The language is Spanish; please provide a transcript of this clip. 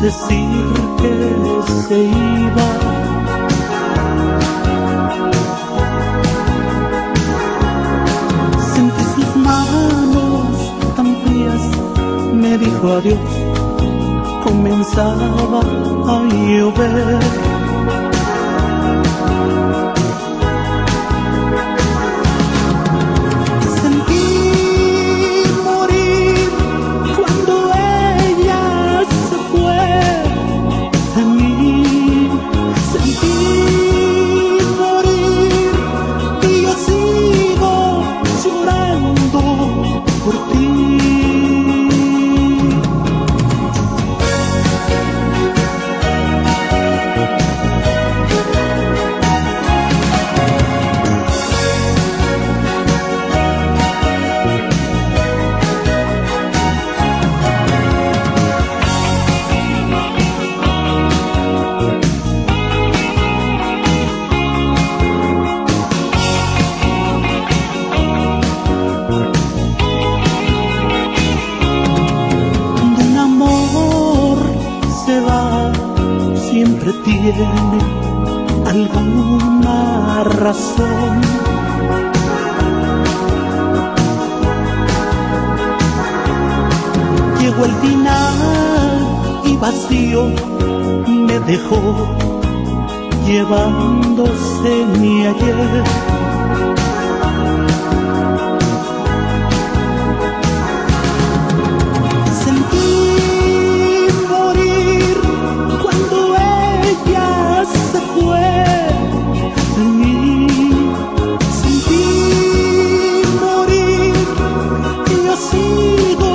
decir que se iba. Sentí sus manos tan frías, me dijo adiós, comenzaba a llover. You. Tiene alguna razón. Llegó el final y vacío me dejó llevándose mi ayer Ooh,